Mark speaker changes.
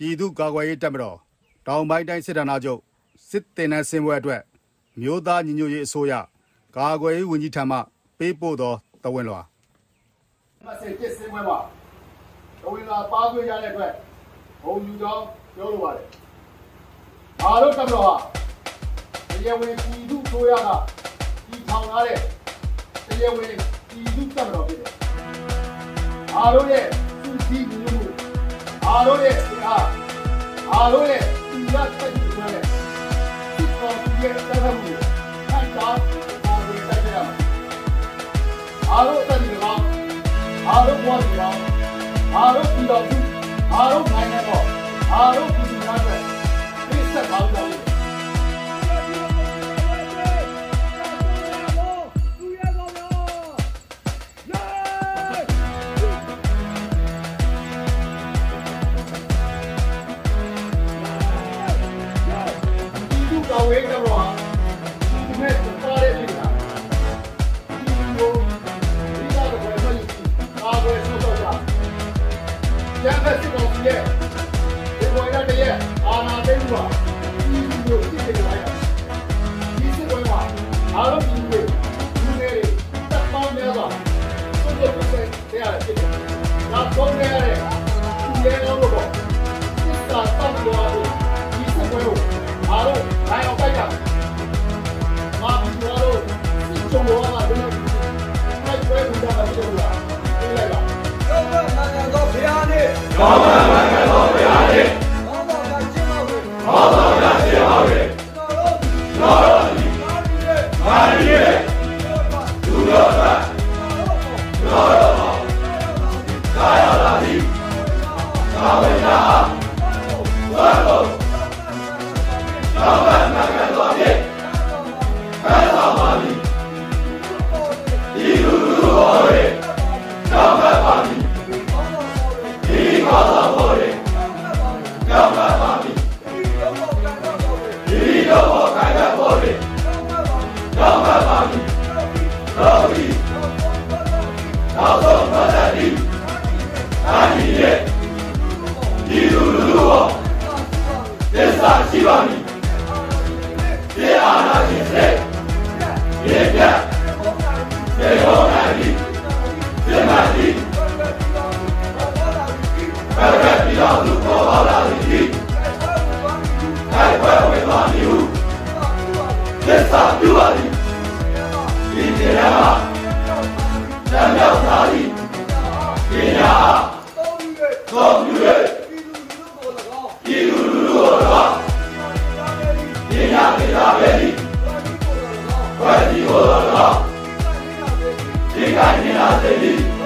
Speaker 1: ပြည်သူ့ကာကွယ်ရေးတပ်မတော်တောင်ပိုင်းတိုင်းစစ်ဌာနချုပ်စစ်တင်တဲ့ဆင်းပွဲအတွက်မြို့သားညီညွတ်ရေးအစိုးရကာကွယ်ရေးဝန်ကြီးဌာနပေးပို့သောတဝန်လွှာ
Speaker 2: မဆက်ကျစင်းပွဲမှာတဝင်လာပါသွေးရတဲ့အတွက်ဘုံယူကြောင်းပြောလိုပါတယ်။အားလုံးတပ်မတော်ဟာတရားဝင်ပြည်သူဆိုရကဒီထောင်ထားတဲ့တရားဝင်ပြည်သူတပ်မတော်ဖြစ်တယ်။အားလုံးရဲ့သူစီညီမှု အားလုံးရဲ့အားအားလုံးရဲ့ဒီရတဲ့ဒီဆွဲတဲ့ဒီကောင်ရဲ့တပ်ဖွဲ့မှုခိုင်တာပေါ်ဝင်တက်ကြရမှာ။အားလုံးတက်ဒီကောင်အားလုံးဘဝဒီကောင်အားလုံးပြည်တော်စုအားလုံးနိုင်ငံတော်အားလုံးပြည်သူများအတွ ကျန်တဲ့စစ်ကောင်စီရဲ့ဒီဘဝရတဲ့ရဲ့ ပြုပါသည်ဒီတ
Speaker 3: ရား
Speaker 4: မှာ
Speaker 3: တ
Speaker 4: မ်းမြောက်သားသည်ပညာတော်မြွေဤလူလူကိုတော့ပညာပညာပဲသည်ဝါဒီကိုတော့ဒီကနေ့လာတဲ့သည်